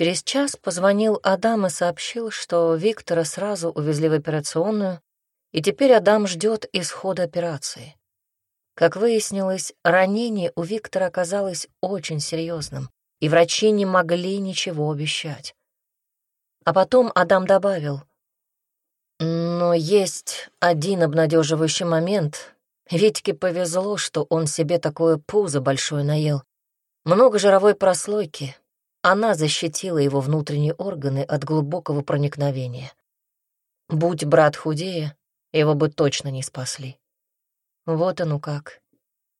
Через час позвонил Адам и сообщил, что Виктора сразу увезли в операционную, и теперь Адам ждет исхода операции. Как выяснилось, ранение у Виктора оказалось очень серьезным, и врачи не могли ничего обещать. А потом Адам добавил, «Но есть один обнадеживающий момент. Витьке повезло, что он себе такое пузо большое наел. Много жировой прослойки. Она защитила его внутренние органы от глубокого проникновения. Будь брат худее, его бы точно не спасли. Вот оно как.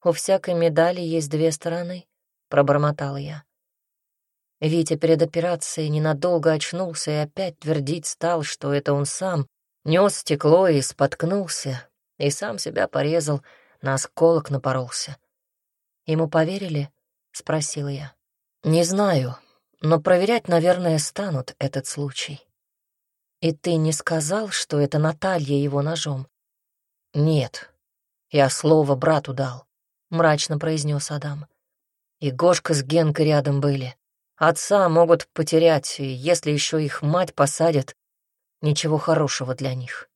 У всякой медали есть две стороны, пробормотал я. Витя перед операцией ненадолго очнулся и опять твердить стал, что это он сам нес стекло и споткнулся, и сам себя порезал, на осколок напоролся. «Ему поверили?» — спросила я. «Не знаю, но проверять, наверное, станут этот случай». «И ты не сказал, что это Наталья его ножом?» «Нет, я слово брату дал», — мрачно произнес Адам. «И Гошка с Генкой рядом были. Отца могут потерять, и если еще их мать посадят, ничего хорошего для них.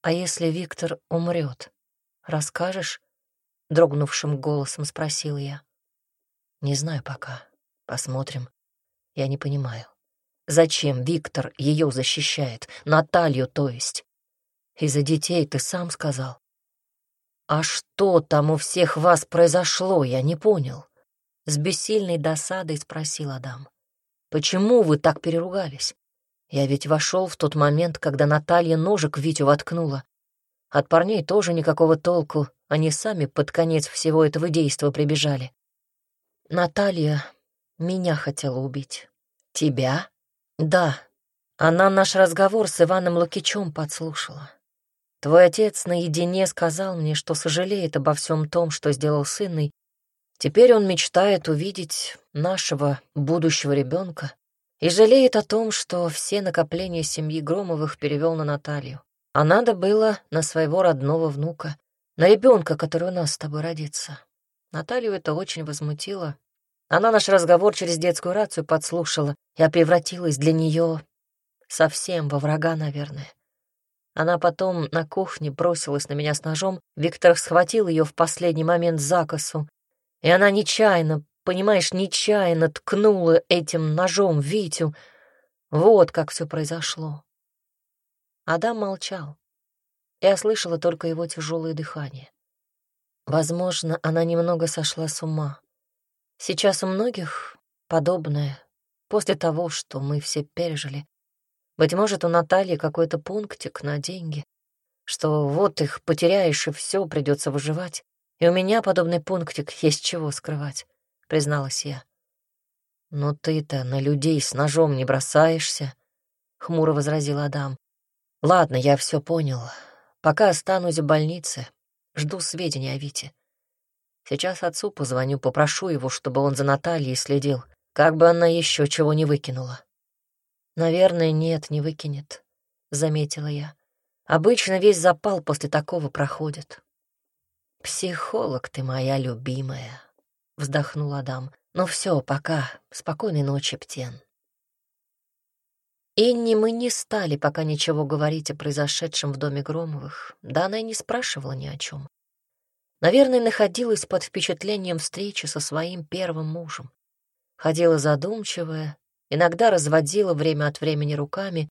А если Виктор умрет, расскажешь? Дрогнувшим голосом спросил я. Не знаю пока. Посмотрим. Я не понимаю. Зачем Виктор ее защищает? Наталью, то есть. Из-за детей ты сам сказал. А что там у всех вас произошло, я не понял. С бессильной досадой спросил Адам. «Почему вы так переругались? Я ведь вошел в тот момент, когда Наталья ножик Витю воткнула. От парней тоже никакого толку, они сами под конец всего этого действа прибежали. Наталья меня хотела убить. Тебя? Да. Она наш разговор с Иваном Лукичем подслушала. Твой отец наедине сказал мне, что сожалеет обо всем том, что сделал с Инной, Теперь он мечтает увидеть нашего будущего ребенка и жалеет о том, что все накопления семьи Громовых перевел на Наталью. А надо было на своего родного внука, на ребенка, который у нас с тобой родится. Наталью это очень возмутило. Она наш разговор через детскую рацию подслушала. Я превратилась для нее совсем во врага, наверное. Она потом на кухне бросилась на меня с ножом. Виктор схватил ее в последний момент за косу и она нечаянно, понимаешь, нечаянно ткнула этим ножом Витю. Вот как все произошло. Адам молчал. Я слышала только его тяжелое дыхание. Возможно, она немного сошла с ума. Сейчас у многих подобное, после того, что мы все пережили. Быть может, у Натальи какой-то пунктик на деньги, что вот их потеряешь, и все придется выживать. И у меня подобный пунктик есть чего скрывать, призналась я. Но ты-то на людей с ножом не бросаешься, хмуро возразил Адам. Ладно, я все понял. Пока останусь в больнице, жду сведений о Вите. Сейчас отцу позвоню, попрошу его, чтобы он за Натальей следил, как бы она еще чего не выкинула. Наверное, нет, не выкинет, заметила я. Обычно весь запал после такого проходит. «Психолог ты моя любимая», — вздохнул Адам. «Ну все, пока. Спокойной ночи, Птен». Инне мы не стали пока ничего говорить о произошедшем в доме Громовых, да она и не спрашивала ни о чем. Наверное, находилась под впечатлением встречи со своим первым мужем. Ходила задумчивая, иногда разводила время от времени руками,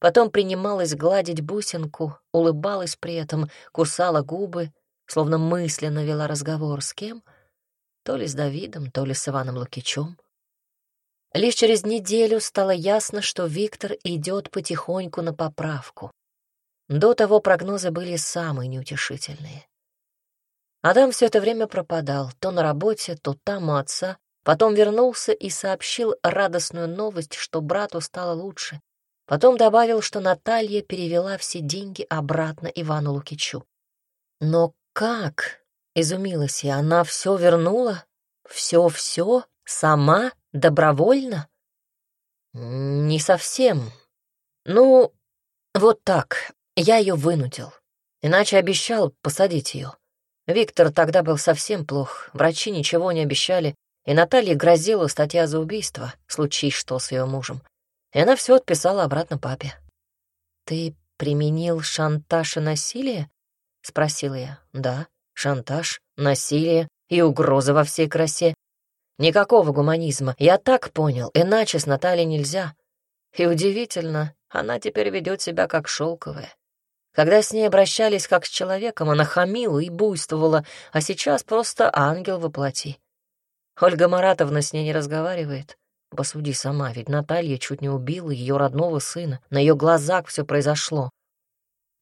потом принималась гладить бусинку, улыбалась при этом, кусала губы, словно мысленно вела разговор с кем? То ли с Давидом, то ли с Иваном Лукичем. Лишь через неделю стало ясно, что Виктор идет потихоньку на поправку. До того прогнозы были самые неутешительные. Адам все это время пропадал, то на работе, то там у отца, потом вернулся и сообщил радостную новость, что брату стало лучше. Потом добавил, что Наталья перевела все деньги обратно Ивану Лукичу. Но «Как?» — изумилась я. «Она все вернула? Все-все? Сама? Добровольно?» «Не совсем. Ну, вот так. Я ее вынудил. Иначе обещал посадить ее. Виктор тогда был совсем плох. Врачи ничего не обещали. и Наталье грозила статья за убийство, случись что с ее мужем. И она все отписала обратно папе. «Ты применил шантаж и насилие?» — спросила я. «Да, шантаж, насилие и угроза во всей красе. Никакого гуманизма, я так понял, иначе с Натальей нельзя. И удивительно, она теперь ведет себя как шелковая. Когда с ней обращались как с человеком, она хамила и буйствовала, а сейчас просто ангел воплоти. Ольга Маратовна с ней не разговаривает. Посуди сама, ведь Наталья чуть не убила ее родного сына. На ее глазах все произошло.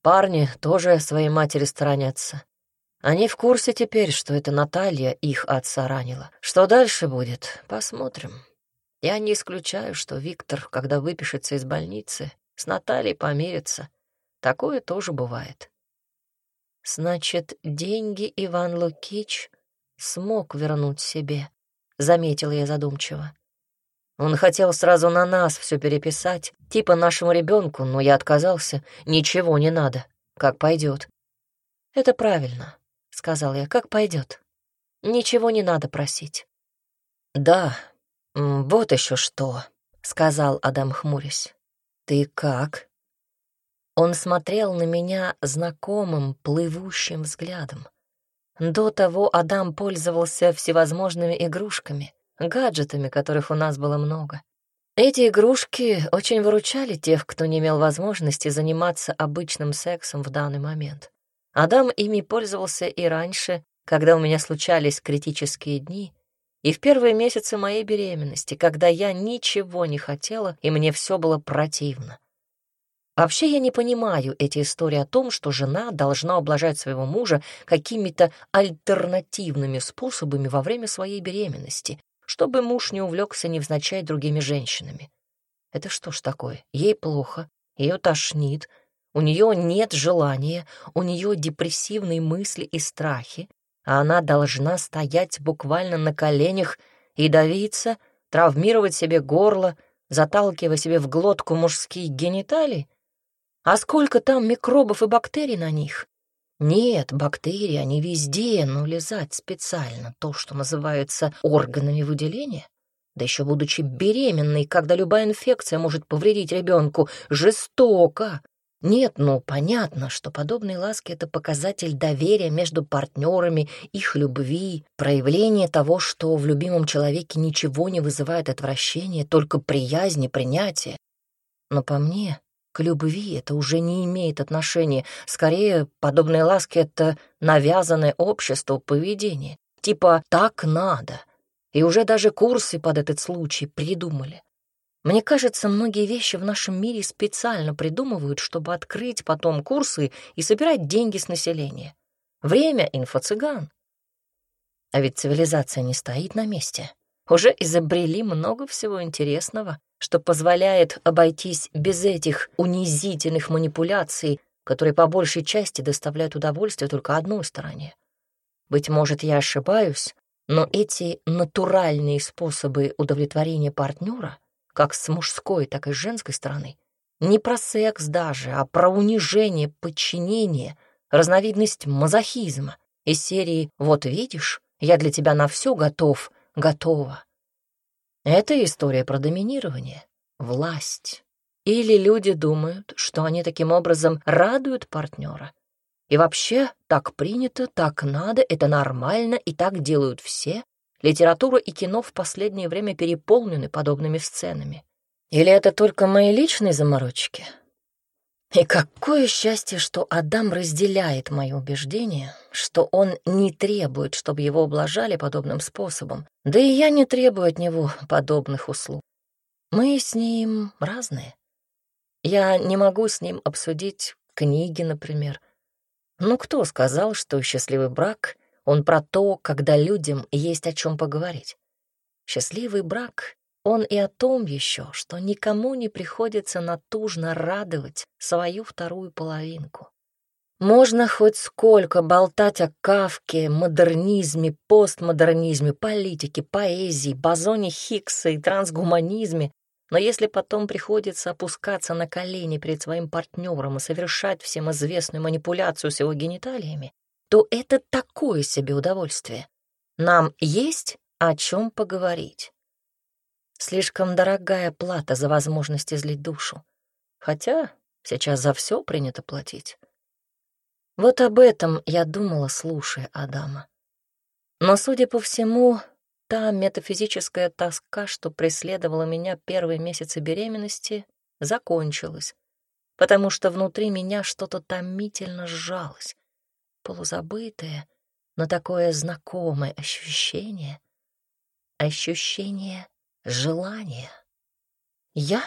Парни тоже своей матери сторонятся. Они в курсе теперь, что это Наталья их отца ранила. Что дальше будет, посмотрим. Я не исключаю, что Виктор, когда выпишется из больницы, с Натальей помирится. Такое тоже бывает. Значит, деньги Иван Лукич смог вернуть себе, заметила я задумчиво. Он хотел сразу на нас все переписать, типа нашему ребенку, но я отказался. Ничего не надо, как пойдет. Это правильно, сказал я, как пойдет. Ничего не надо просить. Да, вот еще что, сказал Адам хмурясь. Ты как? Он смотрел на меня знакомым, плывущим взглядом. До того Адам пользовался всевозможными игрушками, гаджетами, которых у нас было много. Эти игрушки очень выручали тех, кто не имел возможности заниматься обычным сексом в данный момент. Адам ими пользовался и раньше, когда у меня случались критические дни, и в первые месяцы моей беременности, когда я ничего не хотела, и мне все было противно. Вообще я не понимаю эти истории о том, что жена должна ублажать своего мужа какими-то альтернативными способами во время своей беременности, чтобы муж не увлекся невзначай другими женщинами. Это что ж такое? Ей плохо, ее тошнит, у нее нет желания, у нее депрессивные мысли и страхи, а она должна стоять буквально на коленях и давиться, травмировать себе горло, заталкивая себе в глотку мужские гениталии? А сколько там микробов и бактерий на них? Нет, бактерии, они везде, но лизать специально то, что называется органами выделения, да еще будучи беременной, когда любая инфекция может повредить ребенку, жестоко, нет, ну, понятно, что подобные ласки — это показатель доверия между партнерами, их любви, проявление того, что в любимом человеке ничего не вызывает отвращения, только приязнь и принятие. Но по мне, к любви это уже не имеет отношения. Скорее, подобные ласки — это навязанное обществу поведение. Типа «так надо». И уже даже курсы под этот случай придумали. Мне кажется, многие вещи в нашем мире специально придумывают, чтобы открыть потом курсы и собирать деньги с населения. Время инфо-цыган. А ведь цивилизация не стоит на месте. Уже изобрели много всего интересного, что позволяет обойтись без этих унизительных манипуляций, которые по большей части доставляют удовольствие только одной стороне. Быть может, я ошибаюсь, но эти натуральные способы удовлетворения партнера — как с мужской, так и с женской стороны. Не про секс даже, а про унижение, подчинение, разновидность мазохизма из серии «Вот видишь, я для тебя на все готов, готова». Это история про доминирование, власть. Или люди думают, что они таким образом радуют партнера. И вообще, так принято, так надо, это нормально, и так делают все, Литература и кино в последнее время переполнены подобными сценами. Или это только мои личные заморочки? И какое счастье, что Адам разделяет мои убеждения, что он не требует, чтобы его ублажали подобным способом, да и я не требую от него подобных услуг. Мы с ним разные. Я не могу с ним обсудить книги, например. Ну, кто сказал, что счастливый брак он про то, когда людям есть о чем поговорить. Счастливый брак, он и о том еще, что никому не приходится натужно радовать свою вторую половинку. Можно хоть сколько болтать о Кавке, модернизме, постмодернизме, политике, поэзии, бозоне Хиггса и трансгуманизме, но если потом приходится опускаться на колени перед своим партнером и совершать всем известную манипуляцию с его гениталиями, то это такое себе удовольствие. Нам есть о чем поговорить. Слишком дорогая плата за возможность излить душу. Хотя сейчас за все принято платить. Вот об этом я думала, слушая Адама. Но, судя по всему, та метафизическая тоска, что преследовала меня первые месяцы беременности, закончилась, потому что внутри меня что-то томительно сжалось, полузабытое, но такое знакомое ощущение, ощущение желания. Я?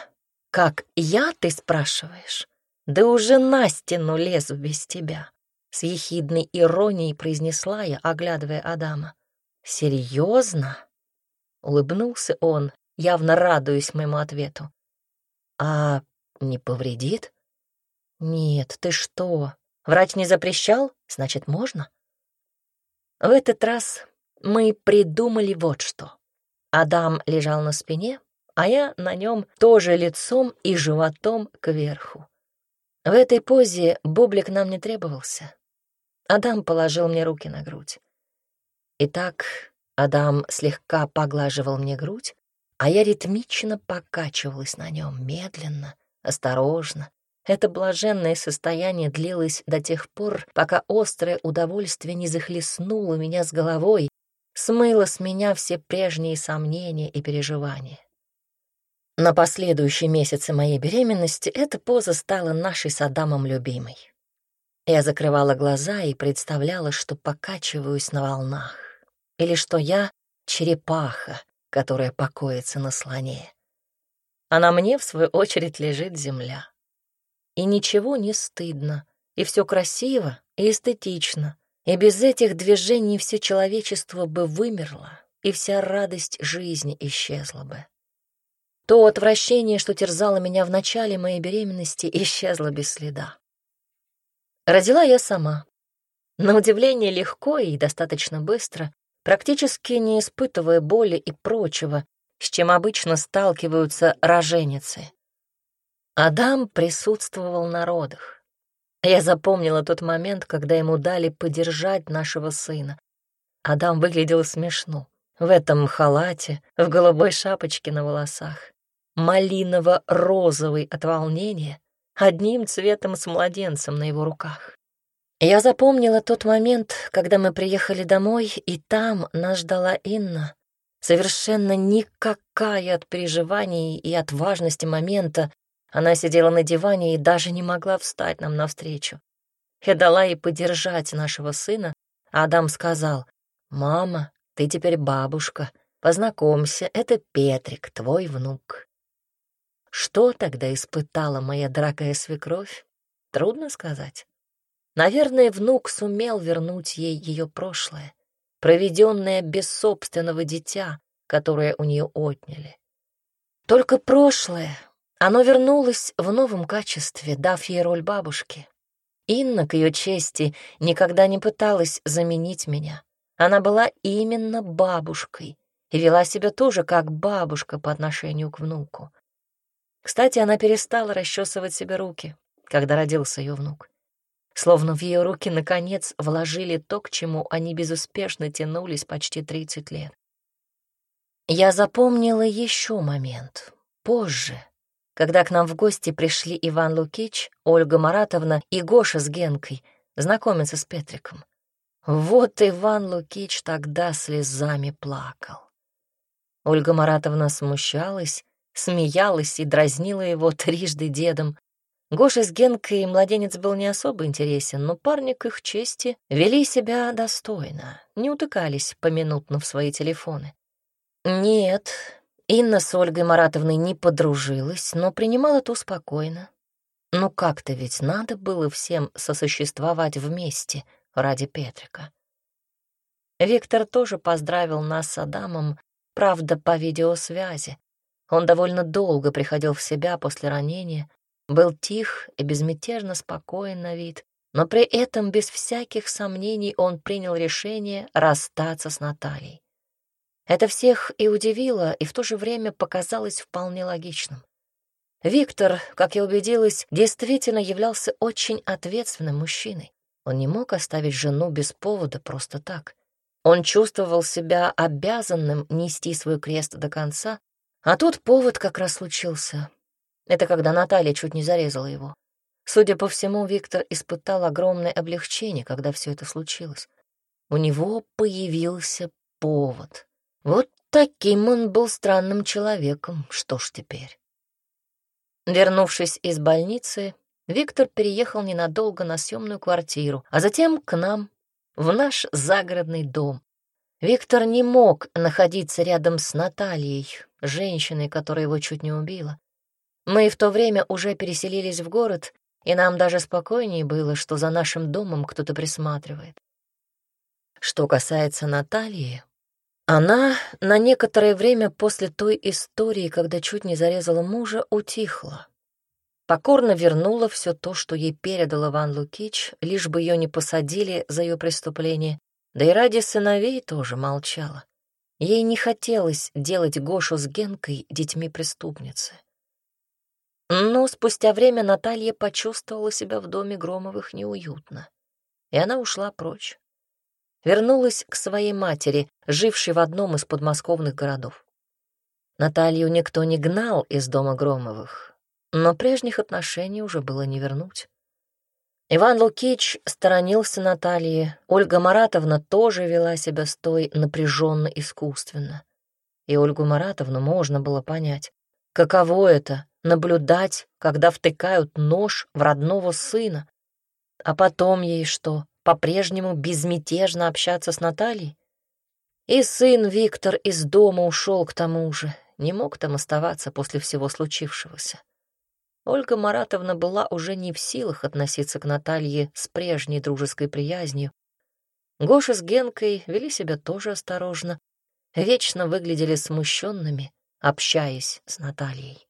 Как я, ты спрашиваешь? Да уже на стену лезу без тебя. С ехидной иронией произнесла я, оглядывая Адама. «Серьезно?» — улыбнулся он, явно радуясь моему ответу. «А не повредит?» «Нет, ты что? Врач не запрещал? Значит, можно?» В этот раз мы придумали вот что. Адам лежал на спине, а я на нем тоже лицом и животом кверху. В этой позе бублик нам не требовался. Адам положил мне руки на грудь. Итак, Адам слегка поглаживал мне грудь, а я ритмично покачивалась на нем, медленно, осторожно. Это блаженное состояние длилось до тех пор, пока острое удовольствие не захлестнуло меня с головой, смыло с меня все прежние сомнения и переживания. На последующие месяцы моей беременности эта поза стала нашей с Адамом любимой. Я закрывала глаза и представляла, что покачиваюсь на волнах, или что я — черепаха, которая покоится на слоне. А на мне, в свою очередь, лежит земля. И ничего не стыдно, и все красиво и эстетично, и без этих движений все человечество бы вымерло, и вся радость жизни исчезла бы. То отвращение, что терзало меня в начале моей беременности, исчезло без следа. Родила я сама. На удивление легко и достаточно быстро, практически не испытывая боли и прочего, с чем обычно сталкиваются роженицы. Адам присутствовал на родах. Я запомнила тот момент, когда ему дали подержать нашего сына. Адам выглядел смешно. В этом халате, в голубой шапочке на волосах, малиново-розовый от волнения, одним цветом с младенцем на его руках. Я запомнила тот момент, когда мы приехали домой, и там нас ждала Инна. Совершенно никакая от переживаний и от важности момента. Она сидела на диване и даже не могла встать нам навстречу. Я дала ей подержать нашего сына, а Адам сказал, «Мама, ты теперь бабушка, познакомься, это Петрик, твой внук». Что тогда испытала моя дорогая свекровь? Трудно сказать. Наверное, внук сумел вернуть ей ее прошлое, проведенное без собственного дитя, которое у нее отняли. Только прошлое, оно вернулось в новом качестве, дав ей роль бабушки. Инна, к ее чести, никогда не пыталась заменить меня. Она была именно бабушкой и вела себя тоже как бабушка по отношению к внуку. Кстати, она перестала расчесывать себе руки, когда родился ее внук. Словно в ее руки, наконец, вложили то, к чему они безуспешно тянулись почти 30 лет. Я запомнила еще момент. Позже, когда к нам в гости пришли Иван Лукич, Ольга Маратовна и Гоша с Генкой знакомиться с Петриком. Вот Иван Лукич тогда слезами плакал. Ольга Маратовна смущалась, смеялась и дразнила его трижды дедом. Гоша с Генкой младенец был не особо интересен, но парни к их чести вели себя достойно, не утыкались поминутно в свои телефоны. Нет, Инна с Ольгой Маратовной не подружилась, но принимала это спокойно. Ну как-то ведь надо было всем сосуществовать вместе ради Петрика. Виктор тоже поздравил нас с Адамом, правда, по видеосвязи, он довольно долго приходил в себя после ранения, был тих и безмятежно спокоен на вид, но при этом без всяких сомнений он принял решение расстаться с Натальей. Это всех и удивило, и в то же время показалось вполне логичным. Виктор, как я убедилась, действительно являлся очень ответственным мужчиной. Он не мог оставить жену без повода просто так. Он чувствовал себя обязанным нести свой крест до конца, а тут повод как раз случился. Это когда Наталья чуть не зарезала его. Судя по всему, Виктор испытал огромное облегчение, когда все это случилось. У него появился повод. Вот таким он был странным человеком. Что ж теперь? Вернувшись из больницы, Виктор переехал ненадолго на съемную квартиру, а затем к нам, в наш загородный дом. Виктор не мог находиться рядом с Натальей, женщиной, которая его чуть не убила. Мы в то время уже переселились в город, и нам даже спокойнее было, что за нашим домом кто-то присматривает. Что касается Натальи, она на некоторое время после той истории, когда чуть не зарезала мужа, утихла. Покорно вернула все то, что ей передал Иван Лукич, лишь бы ее не посадили за ее преступление, да и ради сыновей тоже молчала. Ей не хотелось делать Гошу с Генкой детьми преступницы. Но спустя время Наталья почувствовала себя в доме Громовых неуютно, и она ушла прочь вернулась к своей матери, жившей в одном из подмосковных городов. Наталью никто не гнал из дома Громовых, но прежних отношений уже было не вернуть. Иван Лукич сторонился Натальи, Ольга Маратовна тоже вела себя с той напряженно искусственно. И Ольгу Маратовну можно было понять. Каково это — наблюдать, когда втыкают нож в родного сына? А потом ей что? По-прежнему безмятежно общаться с Натальей? И сын Виктор из дома ушел к тому же, не мог там оставаться после всего случившегося. Ольга Маратовна была уже не в силах относиться к Наталье с прежней дружеской приязнью. Гоша с Генкой вели себя тоже осторожно, вечно выглядели смущенными, общаясь с Натальей.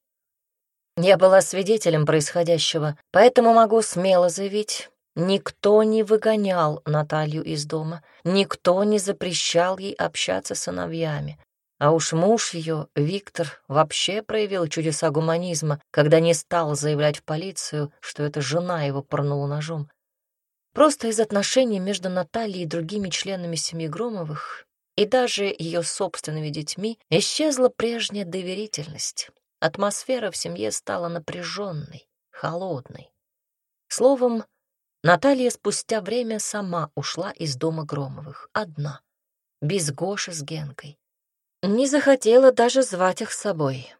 Я была свидетелем происходящего, поэтому могу смело заявить, Никто не выгонял Наталью из дома, никто не запрещал ей общаться с сыновьями. А уж муж ее, Виктор, вообще проявил чудеса гуманизма, когда не стал заявлять в полицию, что эта жена его порнула ножом. Просто из отношений между Натальей и другими членами семьи Громовых и даже ее собственными детьми исчезла прежняя доверительность. Атмосфера в семье стала напряженной, холодной. Словом, Наталья спустя время сама ушла из дома Громовых, одна, без Гоши с Генкой. Не захотела даже звать их с собой.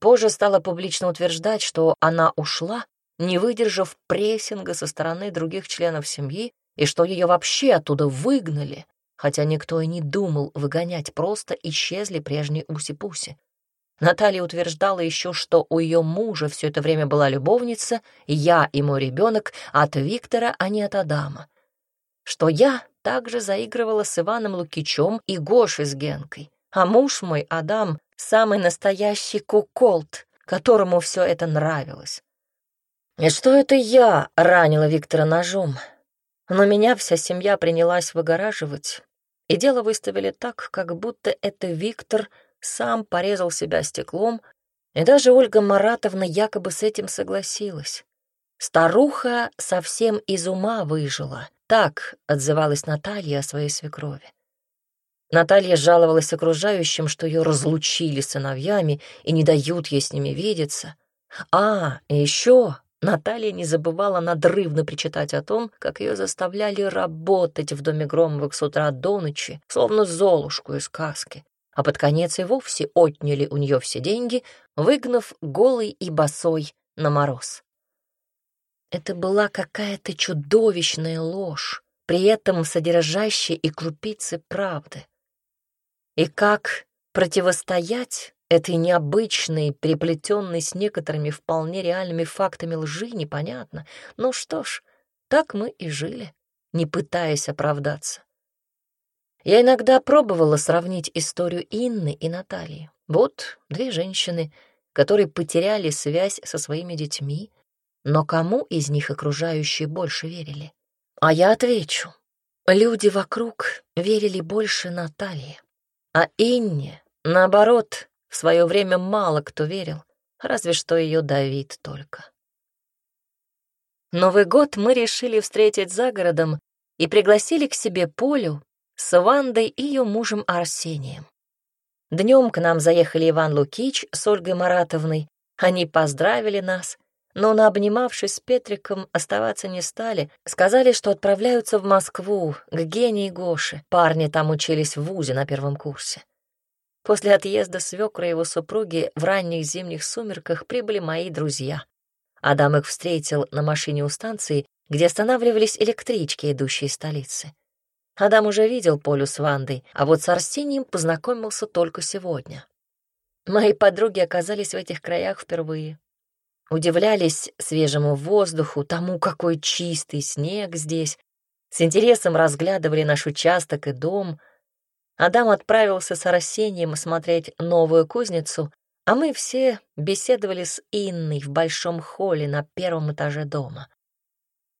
Позже стала публично утверждать, что она ушла, не выдержав прессинга со стороны других членов семьи, и что ее вообще оттуда выгнали, хотя никто и не думал выгонять, просто исчезли прежние уси-пуси. Наталья утверждала еще, что у ее мужа все это время была любовница, я и мой ребенок от Виктора, а не от Адама. Что я также заигрывала с Иваном Лукичем и Гошей с Генкой, а муж мой, Адам, самый настоящий куколт, которому все это нравилось. И что это я ранила Виктора ножом? Но меня вся семья принялась выгораживать, и дело выставили так, как будто это Виктор — сам порезал себя стеклом, и даже Ольга Маратовна якобы с этим согласилась. Старуха совсем из ума выжила, так отзывалась Наталья о своей свекрови. Наталья жаловалась окружающим, что ее разлучили сыновьями и не дают ей с ними видеться. А, еще Наталья не забывала надрывно причитать о том, как ее заставляли работать в доме Громовых с утра до ночи, словно Золушку из сказки а под конец и вовсе отняли у нее все деньги, выгнав голый и босой на мороз. Это была какая-то чудовищная ложь, при этом содержащая и крупицы правды. И как противостоять этой необычной, переплетенной с некоторыми вполне реальными фактами лжи, непонятно. Ну что ж, так мы и жили, не пытаясь оправдаться. Я иногда пробовала сравнить историю Инны и Натальи. Вот две женщины, которые потеряли связь со своими детьми, но кому из них окружающие больше верили? А я отвечу. Люди вокруг верили больше Наталье. А Инне, наоборот, в свое время мало кто верил, разве что ее Давид только. Новый год мы решили встретить за городом и пригласили к себе Полю, с Вандой и ее мужем Арсением. Днем к нам заехали Иван Лукич с Ольгой Маратовной. Они поздравили нас, но, наобнимавшись с Петриком, оставаться не стали. Сказали, что отправляются в Москву, к Гене и Гоше. Парни там учились в ВУЗе на первом курсе. После отъезда свекра и его супруги в ранних зимних сумерках прибыли мои друзья. Адам их встретил на машине у станции, где останавливались электрички, идущие из столицы. Адам уже видел Полю с Вандой, а вот с Арсением познакомился только сегодня. Мои подруги оказались в этих краях впервые. Удивлялись свежему воздуху, тому, какой чистый снег здесь. С интересом разглядывали наш участок и дом. Адам отправился с Арсением смотреть новую кузницу, а мы все беседовали с Инной в большом холле на первом этаже дома.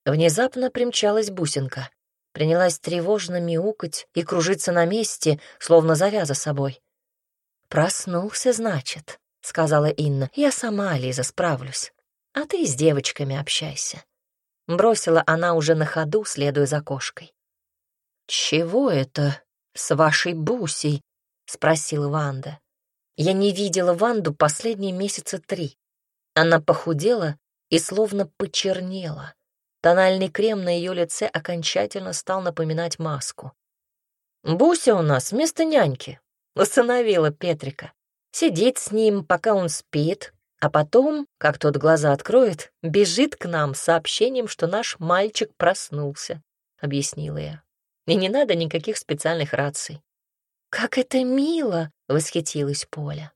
Внезапно примчалась бусинка принялась тревожно мяукать и кружиться на месте, словно зовя за собой. «Проснулся, значит», — сказала Инна. «Я сама, Лиза, справлюсь. А ты с девочками общайся». Бросила она уже на ходу, следуя за кошкой. «Чего это с вашей Бусей?» — спросила Ванда. Я не видела Ванду последние месяца три. Она похудела и словно почернела. Тональный крем на ее лице окончательно стал напоминать маску. «Буся у нас вместо няньки», — установила Петрика. «Сидит с ним, пока он спит, а потом, как тот глаза откроет, бежит к нам с сообщением, что наш мальчик проснулся», — объяснила я. «И не надо никаких специальных раций». «Как это мило!» — восхитилась Поля.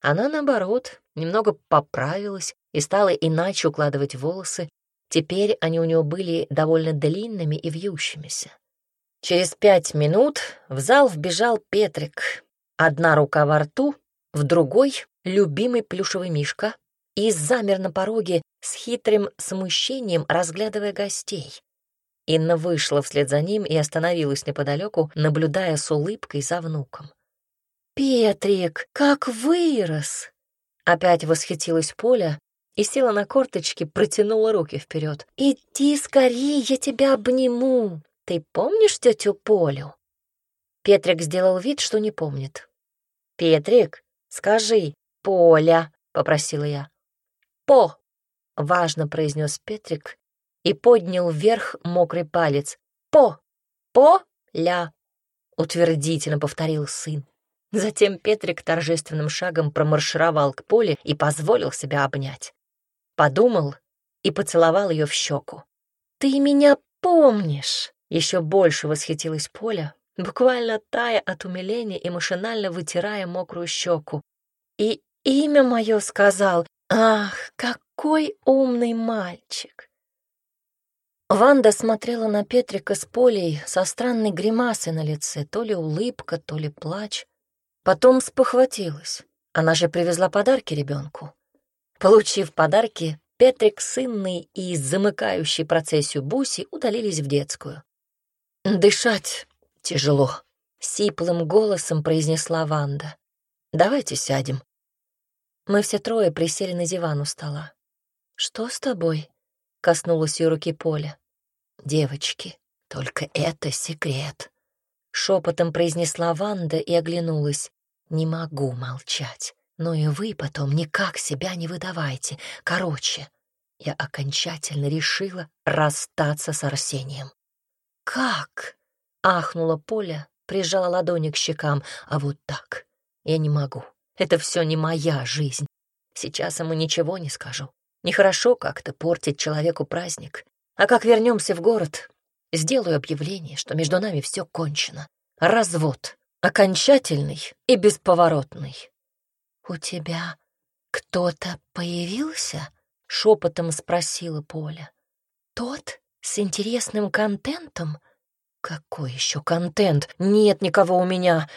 Она, наоборот, немного поправилась и стала иначе укладывать волосы, Теперь они у него были довольно длинными и вьющимися. Через пять минут в зал вбежал Петрик. Одна рука во рту, в другой — любимый плюшевый мишка, и замер на пороге с хитрым смущением, разглядывая гостей. Инна вышла вслед за ним и остановилась неподалеку, наблюдая с улыбкой за внуком. «Петрик, как вырос!» Опять восхитилась Поля, и села на корточки, протянула руки вперед. «Иди скорее, я тебя обниму! Ты помнишь тетю Полю?» Петрик сделал вид, что не помнит. «Петрик, скажи, Поля!» — попросила я. «По!» — важно произнес Петрик и поднял вверх мокрый палец. «По! По-ля!» — утвердительно повторил сын. Затем Петрик торжественным шагом промаршировал к Поле и позволил себя обнять подумал и поцеловал ее в щеку. «Ты меня помнишь!» Еще больше восхитилась Поля, буквально тая от умиления и машинально вытирая мокрую щеку. «И имя мое сказал! Ах, какой умный мальчик!» Ванда смотрела на Петрика с Полей со странной гримасой на лице, то ли улыбка, то ли плач. Потом спохватилась. Она же привезла подарки ребенку. Получив подарки, Петрик с и замыкающей процессию Буси удалились в детскую. «Дышать тяжело», — сиплым голосом произнесла Ванда. «Давайте сядем». Мы все трое присели на диван у стола. «Что с тобой?» — коснулась ее руки Поля. «Девочки, только это секрет», — шепотом произнесла Ванда и оглянулась. «Не могу молчать. Но и вы потом никак себя не выдавайте. Короче, я окончательно решила расстаться с Арсением. «Как?» — ахнула Поля, прижала ладони к щекам. «А вот так. Я не могу. Это все не моя жизнь. Сейчас ему ничего не скажу. Нехорошо как-то портить человеку праздник. А как вернемся в город, сделаю объявление, что между нами все кончено. Развод. Окончательный и бесповоротный. «У тебя кто-то появился?» — шепотом спросила Поля. «Тот с интересным контентом?» «Какой еще контент? Нет никого у меня!»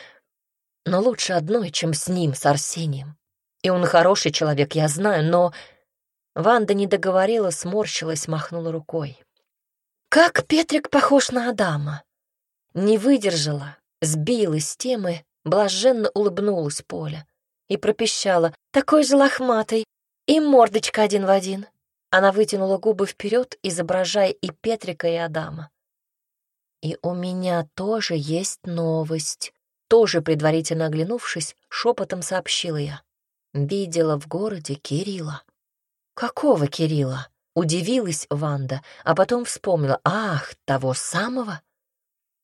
«Но лучше одной, чем с ним, с Арсением. И он хороший человек, я знаю, но...» Ванда не договорила, сморщилась, махнула рукой. «Как Петрик похож на Адама!» Не выдержала, сбилась с темы, блаженно улыбнулась Поля и пропищала «Такой же лохматый! И мордочка один в один!» Она вытянула губы вперед, изображая и Петрика, и Адама. И у меня тоже есть новость. Тоже предварительно оглянувшись, шепотом сообщила я. Видела в городе Кирилла. Какого Кирилла? Удивилась Ванда, а потом вспомнила. Ах, того самого?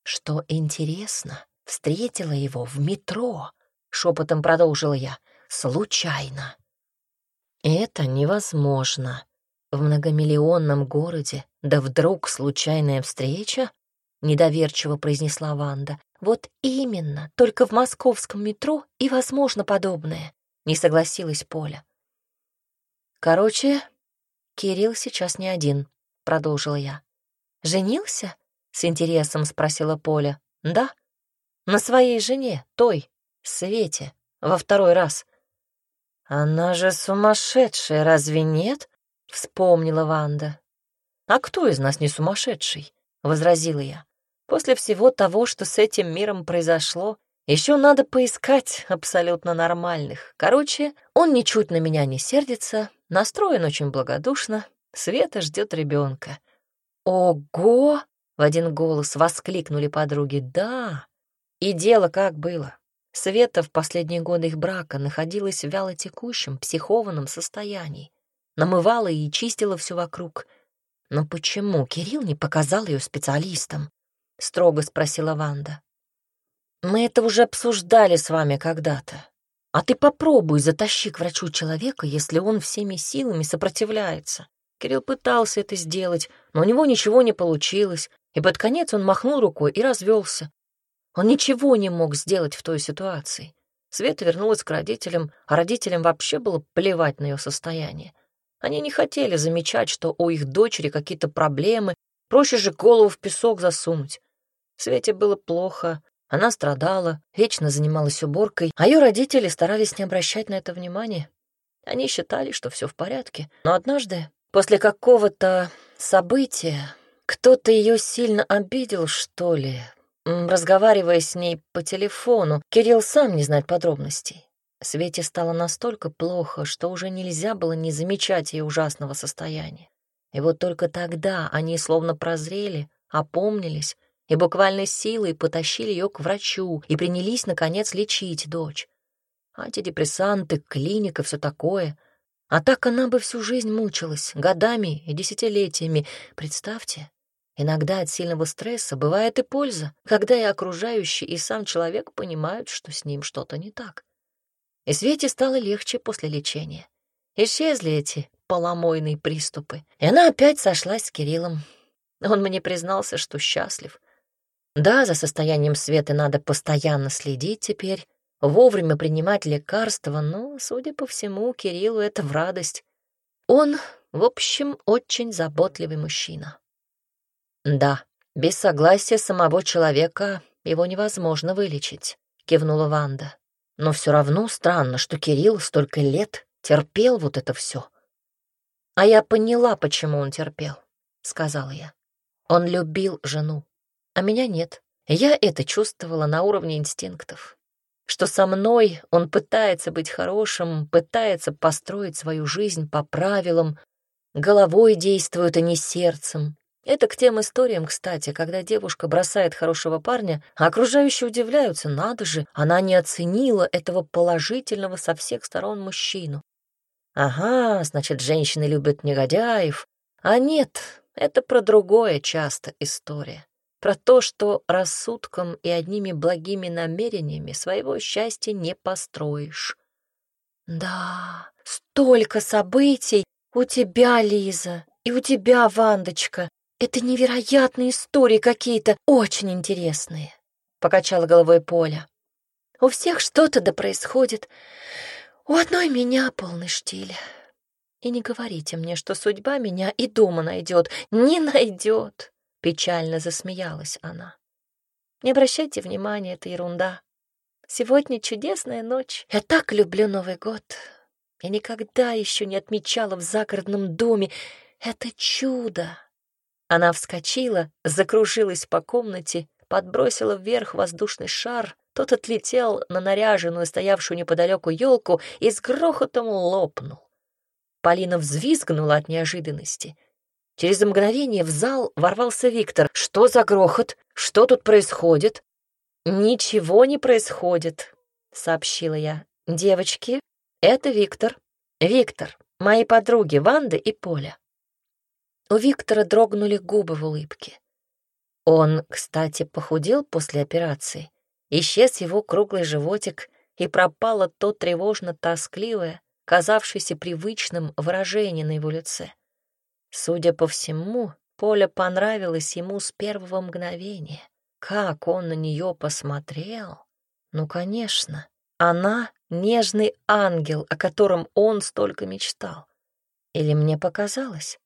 Что интересно, встретила его в метро. Шепотом продолжила я. Случайно. Это невозможно. В многомиллионном городе, да вдруг случайная встреча? Недоверчиво произнесла Ванда. Вот именно, только в московском метро и возможно подобное. Не согласилась Поля. Короче, Кирилл сейчас не один, продолжила я. Женился? С интересом спросила Поля. Да, на своей жене, той, Свете, во второй раз. Она же сумасшедшая, разве нет? Вспомнила Ванда. А кто из нас не сумасшедший? Возразила я. После всего того, что с этим миром произошло, еще надо поискать абсолютно нормальных. Короче, он ничуть на меня не сердится, настроен очень благодушно. Света ждет ребенка. Ого! В один голос воскликнули подруги. Да. И дело как было. Света в последние годы их брака находилась в вялотекущем, психованном состоянии. Намывала и чистила все вокруг. Но почему Кирилл не показал ее специалистам? — строго спросила Ванда. «Мы это уже обсуждали с вами когда-то. А ты попробуй затащи к врачу человека, если он всеми силами сопротивляется». Кирилл пытался это сделать, но у него ничего не получилось, и под конец он махнул рукой и развелся. Он ничего не мог сделать в той ситуации. Света вернулась к родителям, а родителям вообще было плевать на ее состояние. Они не хотели замечать, что у их дочери какие-то проблемы, проще же голову в песок засунуть. Свете было плохо, она страдала, вечно занималась уборкой, а ее родители старались не обращать на это внимания. Они считали, что все в порядке. Но однажды, после какого-то события, кто-то ее сильно обидел, что ли, разговаривая с ней по телефону. Кирилл сам не знает подробностей. Свете стало настолько плохо, что уже нельзя было не замечать ее ужасного состояния. И вот только тогда они словно прозрели, опомнились и буквально силой потащили ее к врачу и принялись, наконец, лечить дочь. Антидепрессанты, клиника, все такое. А так она бы всю жизнь мучилась, годами и десятилетиями. Представьте, иногда от сильного стресса бывает и польза, когда и окружающие, и сам человек понимают, что с ним что-то не так. И Свете стало легче после лечения. Исчезли эти поломойные приступы, и она опять сошлась с Кириллом. Он мне признался, что счастлив, да, за состоянием Светы надо постоянно следить теперь, вовремя принимать лекарства, но, судя по всему, Кириллу это в радость. Он, в общем, очень заботливый мужчина. Да, без согласия самого человека его невозможно вылечить, кивнула Ванда. Но все равно странно, что Кирилл столько лет терпел вот это все. А я поняла, почему он терпел, сказала я. Он любил жену а меня нет. Я это чувствовала на уровне инстинктов. Что со мной он пытается быть хорошим, пытается построить свою жизнь по правилам, головой действует, а не сердцем. Это к тем историям, кстати, когда девушка бросает хорошего парня, а окружающие удивляются, надо же, она не оценила этого положительного со всех сторон мужчину. Ага, значит, женщины любят негодяев. А нет, это про другое часто история про то, что рассудком и одними благими намерениями своего счастья не построишь. «Да, столько событий у тебя, Лиза, и у тебя, Вандочка. Это невероятные истории какие-то, очень интересные», — покачала головой Поля. «У всех что-то да происходит. У одной меня полный штиль. И не говорите мне, что судьба меня и дома найдет. Не найдет. Печально засмеялась она. Не обращайте внимания, это ерунда. Сегодня чудесная ночь. Я так люблю Новый год. Я никогда еще не отмечала в загородном доме. Это чудо. Она вскочила, закружилась по комнате, подбросила вверх воздушный шар. Тот отлетел на наряженную, стоявшую неподалеку елку и с грохотом лопнул. Полина взвизгнула от неожиданности. Через мгновение в зал ворвался Виктор. «Что за грохот? Что тут происходит?» «Ничего не происходит», — сообщила я. «Девочки, это Виктор. Виктор, мои подруги Ванда и Поля». У Виктора дрогнули губы в улыбке. Он, кстати, похудел после операции. Исчез его круглый животик, и пропало то тревожно-тоскливое, казавшееся привычным выражение на его лице. Судя по всему, Поля понравилась ему с первого мгновения. Как он на нее посмотрел! Ну, конечно, она — нежный ангел, о котором он столько мечтал. Или мне показалось?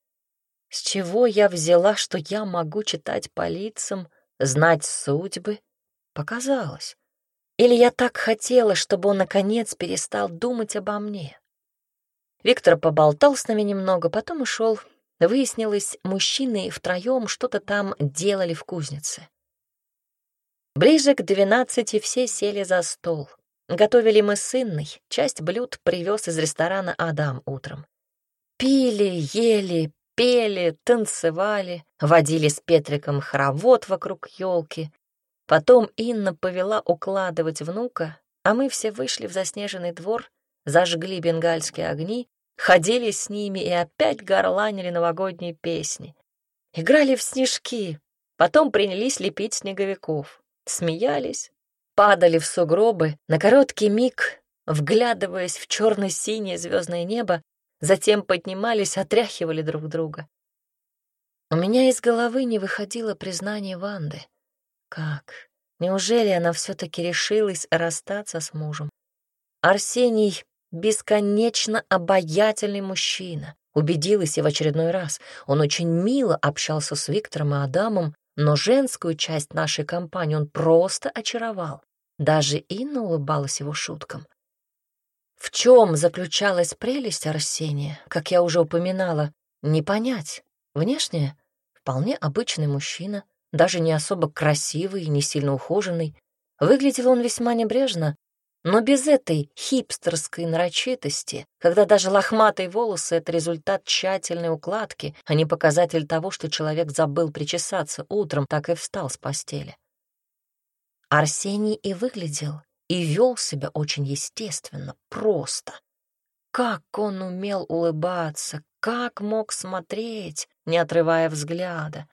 С чего я взяла, что я могу читать по лицам, знать судьбы? Показалось. Или я так хотела, чтобы он, наконец, перестал думать обо мне? Виктор поболтал с нами немного, потом ушел. Выяснилось, мужчины втроем что-то там делали в кузнице. Ближе к двенадцати все сели за стол. Готовили мы с Инной, часть блюд привез из ресторана Адам утром. Пили, ели, пели, танцевали, водили с Петриком хоровод вокруг елки. Потом Инна повела укладывать внука, а мы все вышли в заснеженный двор, зажгли бенгальские огни, ходили с ними и опять горланили новогодние песни. Играли в снежки, потом принялись лепить снеговиков, смеялись, падали в сугробы, на короткий миг, вглядываясь в черно-синее звездное небо, затем поднимались, отряхивали друг друга. У меня из головы не выходило признание Ванды. Как? Неужели она все-таки решилась расстаться с мужем? Арсений — бесконечно обаятельный мужчина. Убедилась и в очередной раз. Он очень мило общался с Виктором и Адамом, но женскую часть нашей компании он просто очаровал. Даже Инна улыбалась его шуткам. В чем заключалась прелесть Арсения, как я уже упоминала, не понять. Внешне вполне обычный мужчина, даже не особо красивый и не сильно ухоженный. Выглядел он весьма небрежно, но без этой хипстерской нарочитости, когда даже лохматые волосы — это результат тщательной укладки, а не показатель того, что человек забыл причесаться утром, так и встал с постели. Арсений и выглядел и вел себя очень естественно, просто. Как он умел улыбаться, как мог смотреть, не отрывая взгляда.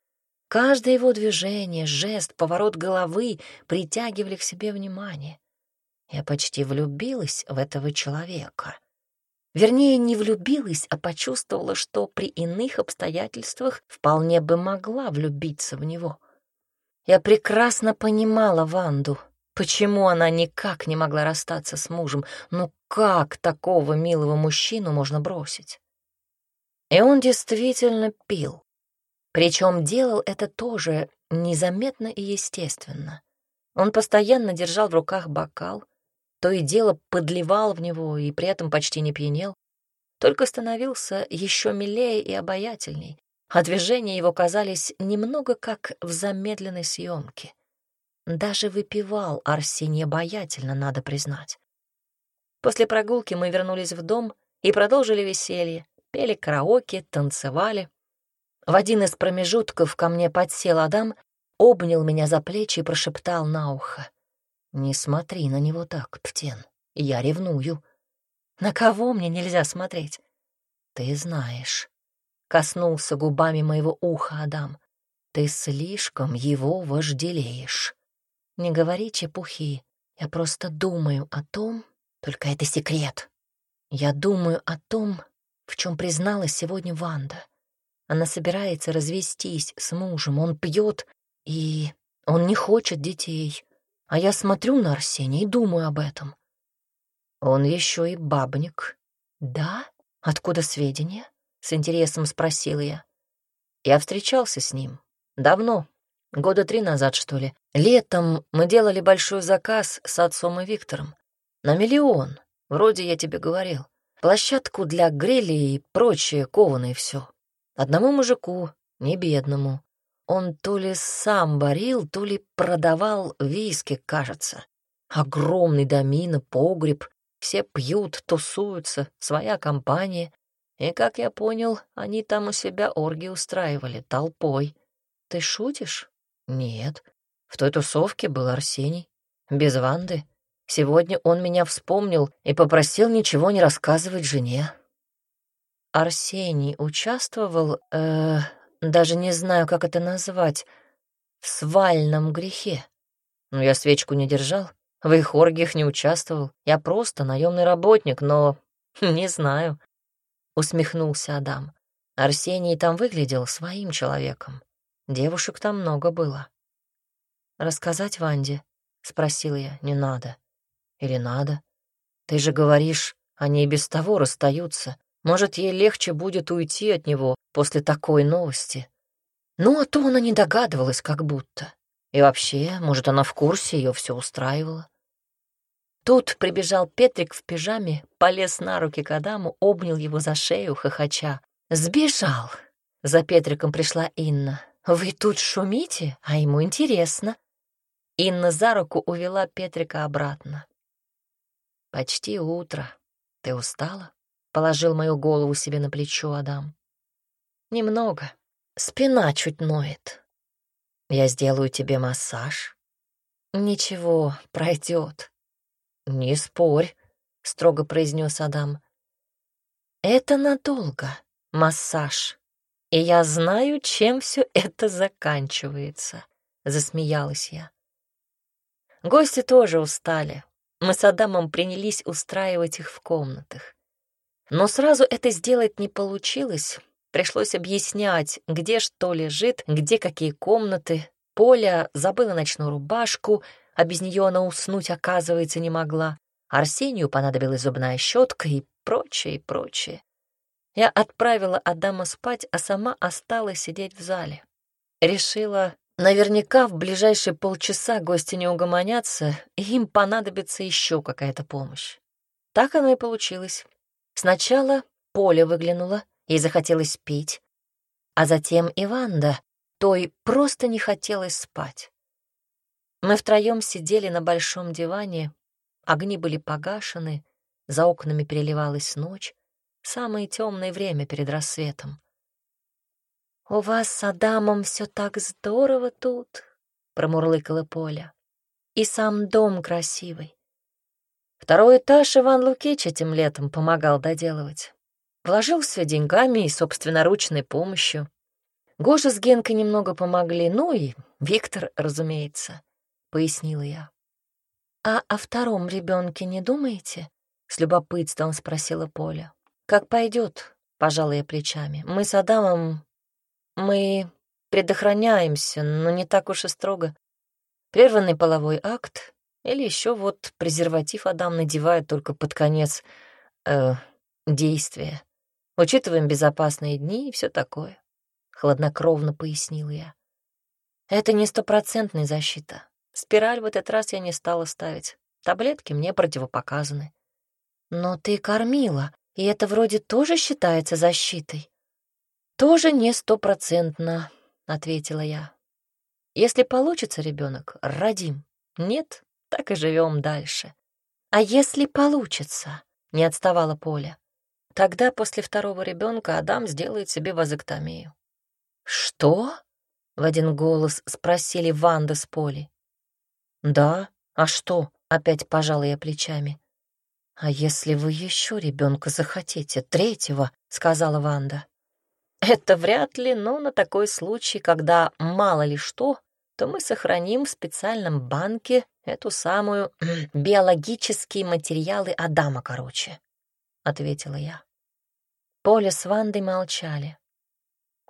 Каждое его движение, жест, поворот головы притягивали к себе внимание. Я почти влюбилась в этого человека. Вернее, не влюбилась, а почувствовала, что при иных обстоятельствах вполне бы могла влюбиться в него. Я прекрасно понимала Ванду, Почему она никак не могла расстаться с мужем? Ну как такого милого мужчину можно бросить? И он действительно пил. Причем делал это тоже незаметно и естественно. Он постоянно держал в руках бокал, то и дело подливал в него и при этом почти не пьянел, только становился еще милее и обаятельней, а движения его казались немного как в замедленной съемке. Даже выпивал Арсений обаятельно, надо признать. После прогулки мы вернулись в дом и продолжили веселье, пели караоке, танцевали. В один из промежутков ко мне подсел Адам, обнял меня за плечи и прошептал на ухо. «Не смотри на него так, Птен, я ревную». «На кого мне нельзя смотреть?» «Ты знаешь», — коснулся губами моего уха Адам, «ты слишком его вожделеешь». Не говори чепухи. Я просто думаю о том, только это секрет. Я думаю о том, в чем призналась сегодня Ванда. Она собирается развестись с мужем, он пьет, и он не хочет детей. А я смотрю на Арсения и думаю об этом. Он еще и бабник. Да? Откуда сведения? С интересом спросила я. Я встречался с ним. Давно, Года три назад, что ли. Летом мы делали большой заказ с отцом и Виктором. На миллион, вроде я тебе говорил. Площадку для грилей и прочее кованое все. Одному мужику, не бедному. Он то ли сам барил, то ли продавал виски, кажется. Огромный домина, погреб. Все пьют, тусуются, своя компания. И, как я понял, они там у себя орги устраивали, толпой. Ты шутишь? Нет. В той тусовке был Арсений. Без Ванды. Сегодня он меня вспомнил и попросил ничего не рассказывать жене. Арсений участвовал, э, даже не знаю, как это назвать, в свальном грехе. Но я свечку не держал, в их оргиях не участвовал. Я просто наемный работник, но не знаю. Усмехнулся Адам. Арсений там выглядел своим человеком. Девушек там много было. «Рассказать Ванде?» — спросила я. «Не надо». «Или надо? Ты же говоришь, они и без того расстаются. Может, ей легче будет уйти от него после такой новости. Ну, а то она не догадывалась как будто. И вообще, может, она в курсе, ее все устраивало. Тут прибежал Петрик в пижаме, полез на руки к Адаму, обнял его за шею, хохоча. «Сбежал!» За Петриком пришла Инна. «Вы тут шумите, а ему интересно». Инна за руку увела Петрика обратно. «Почти утро. Ты устала?» Положил мою голову себе на плечо Адам. Немного. Спина чуть ноет. Я сделаю тебе массаж. Ничего, пройдет. Не спорь, строго произнес Адам. Это надолго, массаж. И я знаю, чем все это заканчивается, засмеялась я. Гости тоже устали. Мы с Адамом принялись устраивать их в комнатах. Но сразу это сделать не получилось. Пришлось объяснять, где что лежит, где какие комнаты. Поля забыла ночную рубашку, а без нее она уснуть, оказывается, не могла. Арсению понадобилась зубная щетка и прочее, и прочее. Я отправила Адама спать, а сама осталась сидеть в зале. Решила, наверняка в ближайшие полчаса гости не угомонятся, и им понадобится еще какая-то помощь. Так оно и получилось. Сначала Поля выглянула, ей захотелось пить, а затем и Ванда, той просто не хотелось спать. Мы втроем сидели на большом диване, огни были погашены, за окнами переливалась ночь, самое темное время перед рассветом. «У вас с Адамом все так здорово тут», — промурлыкала Поля. «И сам дом красивый. Второй этаж Иван Лукич этим летом помогал доделывать. Вложился деньгами и собственноручной помощью. Гоша с Генкой немного помогли, ну и Виктор, разумеется, — пояснила я. «А о втором ребенке не думаете?» — с любопытством спросила Поля. «Как пойдет?» — пожала я плечами. «Мы с Адамом... Мы предохраняемся, но не так уж и строго. Прерванный половой акт, или еще вот презерватив Адам надевает только под конец э, действия. Учитываем безопасные дни и все такое. Хладнокровно пояснил я. Это не стопроцентная защита. Спираль в этот раз я не стала ставить. Таблетки мне противопоказаны. Но ты кормила, и это вроде тоже считается защитой. Тоже не стопроцентно, ответила я. Если получится ребенок, родим. Нет, так и живем дальше. А если получится, не отставала Поля, тогда после второго ребенка Адам сделает себе вазоктомию. Что? В один голос спросили Ванда с Полей. Да, а что? Опять пожала я плечами. А если вы еще ребенка захотите, третьего, сказала Ванда. Это вряд ли, но на такой случай, когда мало ли что, то мы сохраним в специальном банке эту самую биологические материалы Адама, короче, — ответила я. Поля с Вандой молчали.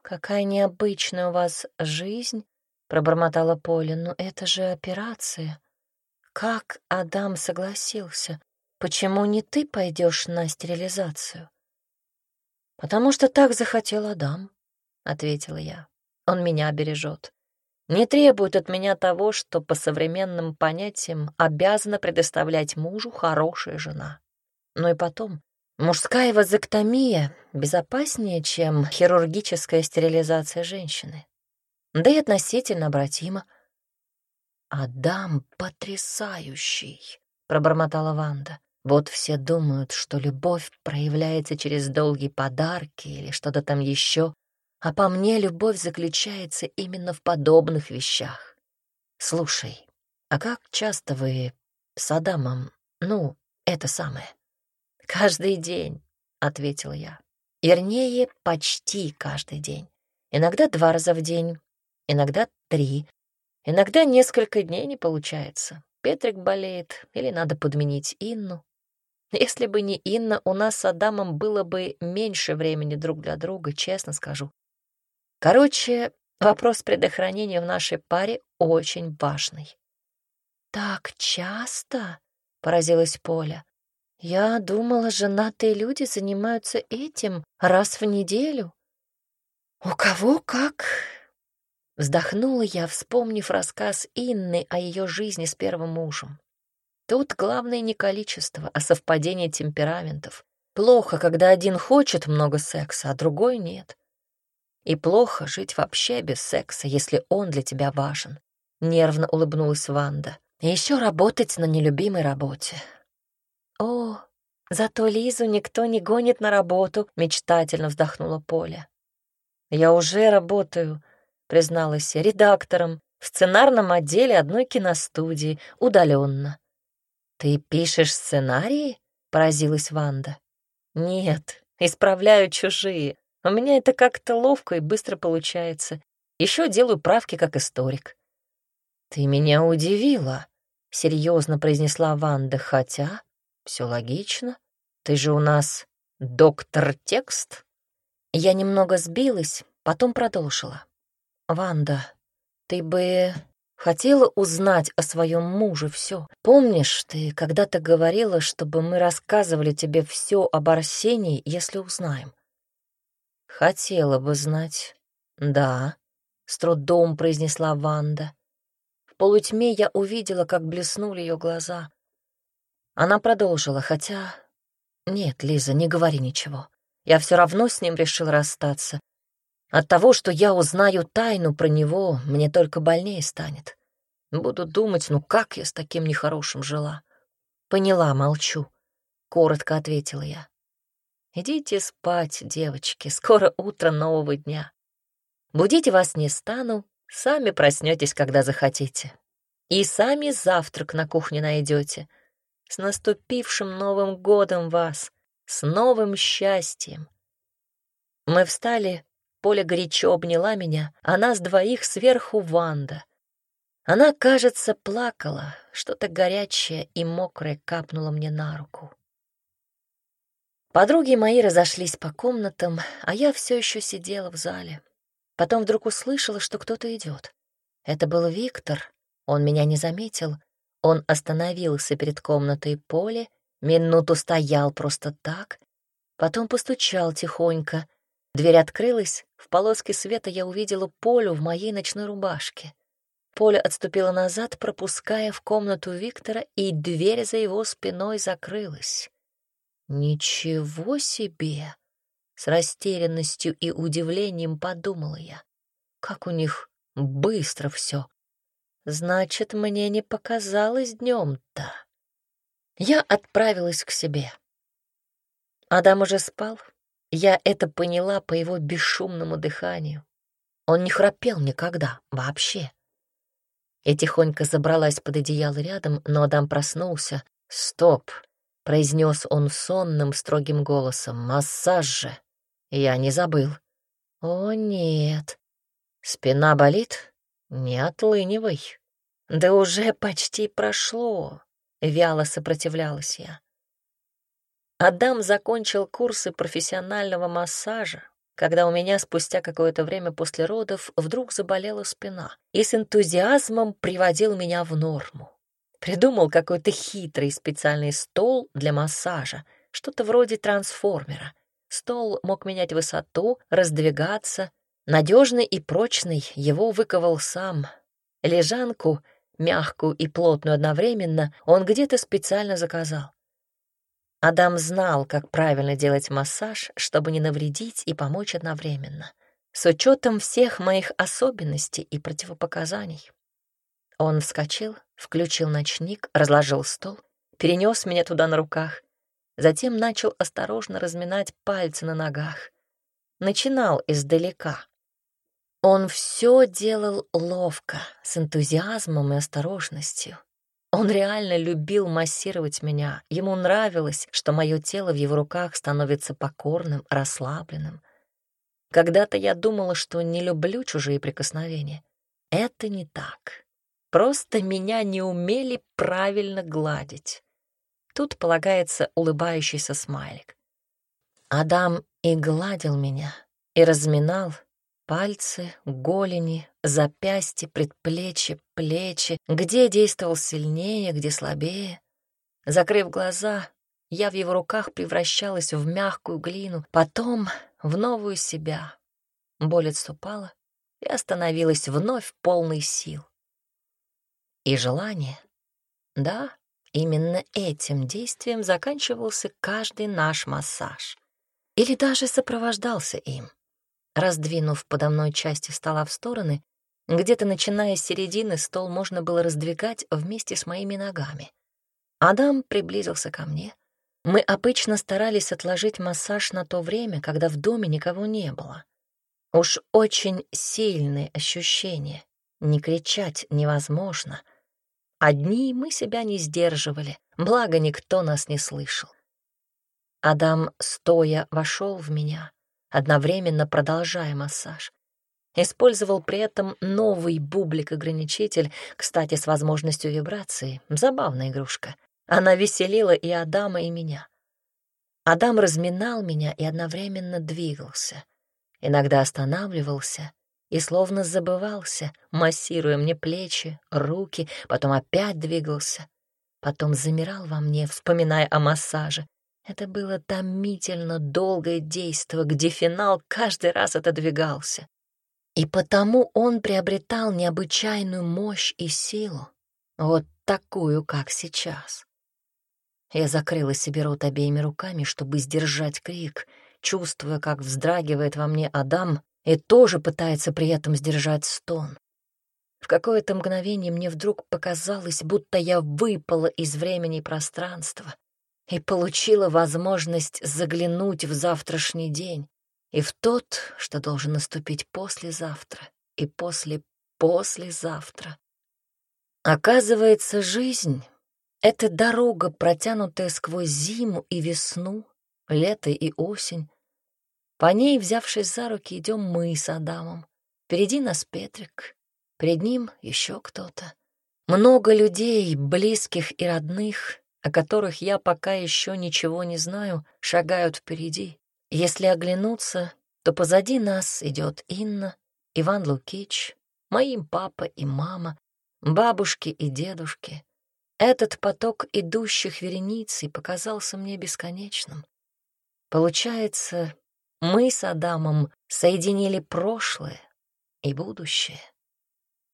«Какая необычная у вас жизнь», — пробормотала Поля, — «но это же операция. Как Адам согласился? Почему не ты пойдешь на стерилизацию?» «Потому что так захотел Адам», — ответила я. «Он меня бережет не требует от меня того, что по современным понятиям обязана предоставлять мужу хорошая жена. Ну и потом, мужская вазоктомия безопаснее, чем хирургическая стерилизация женщины. Да и относительно обратима. «Адам потрясающий», — пробормотала Ванда. Вот все думают, что любовь проявляется через долгие подарки или что-то там еще, а по мне любовь заключается именно в подобных вещах. Слушай, а как часто вы с Адамом, ну, это самое? Каждый день, — ответил я. Вернее, почти каждый день. Иногда два раза в день, иногда три, иногда несколько дней не получается. Петрик болеет или надо подменить Инну. Если бы не Инна, у нас с Адамом было бы меньше времени друг для друга, честно скажу. Короче, вопрос предохранения в нашей паре очень важный. «Так часто?» — поразилась Поля. «Я думала, женатые люди занимаются этим раз в неделю». «У кого как?» Вздохнула я, вспомнив рассказ Инны о ее жизни с первым мужем. Тут главное не количество, а совпадение темпераментов. Плохо, когда один хочет много секса, а другой нет. И плохо жить вообще без секса, если он для тебя важен. Нервно улыбнулась Ванда. И еще работать на нелюбимой работе. О, зато Лизу никто не гонит на работу, мечтательно вздохнула Поля. Я уже работаю, призналась я, редактором в сценарном отделе одной киностудии, удаленно. «Ты пишешь сценарии?» — поразилась Ванда. «Нет, исправляю чужие. У меня это как-то ловко и быстро получается. Еще делаю правки как историк». «Ты меня удивила», — серьезно произнесла Ванда, хотя все логично. Ты же у нас доктор текст. Я немного сбилась, потом продолжила. «Ванда, ты бы хотела узнать о своем муже все. Помнишь, ты когда-то говорила, чтобы мы рассказывали тебе все об Арсении, если узнаем?» «Хотела бы знать. Да», — с трудом произнесла Ванда. В полутьме я увидела, как блеснули ее глаза. Она продолжила, хотя... «Нет, Лиза, не говори ничего. Я все равно с ним решил расстаться. От того, что я узнаю тайну про него, мне только больнее станет. Буду думать, ну как я с таким нехорошим жила? Поняла, молчу. Коротко ответила я. Идите спать, девочки, скоро утро нового дня. Будить вас не стану, сами проснетесь, когда захотите. И сами завтрак на кухне найдете. С наступившим Новым годом вас, с новым счастьем. Мы встали, Поля горячо обняла меня, а нас двоих сверху Ванда. Она, кажется, плакала, что-то горячее и мокрое капнуло мне на руку. Подруги мои разошлись по комнатам, а я все еще сидела в зале. Потом вдруг услышала, что кто-то идет. Это был Виктор. Он меня не заметил. Он остановился перед комнатой Поли, минуту стоял просто так, потом постучал тихонько, Дверь открылась, в полоске света я увидела Полю в моей ночной рубашке. Поля отступила назад, пропуская в комнату Виктора, и дверь за его спиной закрылась. «Ничего себе!» — с растерянностью и удивлением подумала я. «Как у них быстро все! Значит, мне не показалось днем-то!» Я отправилась к себе. Адам уже спал, я это поняла по его бесшумному дыханию. Он не храпел никогда, вообще. Я тихонько забралась под одеяло рядом, но Адам проснулся. «Стоп!» — произнес он сонным, строгим голосом. «Массаж же!» Я не забыл. «О, нет!» «Спина болит? Не отлынивай!» «Да уже почти прошло!» — вяло сопротивлялась я. Адам закончил курсы профессионального массажа, когда у меня спустя какое-то время после родов вдруг заболела спина и с энтузиазмом приводил меня в норму. Придумал какой-то хитрый специальный стол для массажа, что-то вроде трансформера. Стол мог менять высоту, раздвигаться. Надежный и прочный его выковал сам. Лежанку, мягкую и плотную одновременно, он где-то специально заказал. Адам знал, как правильно делать массаж, чтобы не навредить и помочь одновременно, с учетом всех моих особенностей и противопоказаний. Он вскочил, включил ночник, разложил стол, перенес меня туда на руках, затем начал осторожно разминать пальцы на ногах. Начинал издалека. Он все делал ловко, с энтузиазмом и осторожностью. Он реально любил массировать меня. Ему нравилось, что мое тело в его руках становится покорным, расслабленным. Когда-то я думала, что не люблю чужие прикосновения. Это не так. Просто меня не умели правильно гладить. Тут полагается улыбающийся смайлик. Адам и гладил меня, и разминал, Пальцы, голени, запястья, предплечья, плечи, где действовал сильнее, где слабее. Закрыв глаза, я в его руках превращалась в мягкую глину, потом в новую себя. Боль отступала и остановилась вновь полной сил. И желание. Да, именно этим действием заканчивался каждый наш массаж. Или даже сопровождался им. Раздвинув подо мной части стола в стороны, где-то начиная с середины стол можно было раздвигать вместе с моими ногами. Адам приблизился ко мне. Мы обычно старались отложить массаж на то время, когда в доме никого не было. Уж очень сильные ощущения. Не кричать невозможно. Одни мы себя не сдерживали, благо никто нас не слышал. Адам, стоя, вошел в меня — одновременно продолжая массаж. Использовал при этом новый бублик-ограничитель, кстати, с возможностью вибрации. Забавная игрушка. Она веселила и Адама, и меня. Адам разминал меня и одновременно двигался. Иногда останавливался и словно забывался, массируя мне плечи, руки, потом опять двигался. Потом замирал во мне, вспоминая о массаже, это было томительно долгое действо, где финал каждый раз отодвигался. И потому он приобретал необычайную мощь и силу, вот такую, как сейчас. Я закрыла себе рот обеими руками, чтобы сдержать крик, чувствуя, как вздрагивает во мне Адам и тоже пытается при этом сдержать стон. В какое-то мгновение мне вдруг показалось, будто я выпала из времени и пространства, и получила возможность заглянуть в завтрашний день и в тот, что должен наступить послезавтра и после послезавтра. Оказывается, жизнь — это дорога, протянутая сквозь зиму и весну, лето и осень. По ней, взявшись за руки, идем мы с Адамом. Впереди нас Петрик, перед ним еще кто-то. Много людей, близких и родных, о которых я пока еще ничего не знаю, шагают впереди. Если оглянуться, то позади нас идет Инна, Иван Лукич, моим папа и мама, бабушки и дедушки. Этот поток идущих вереницей показался мне бесконечным. Получается, мы с Адамом соединили прошлое и будущее.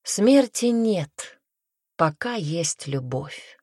Смерти нет, пока есть любовь.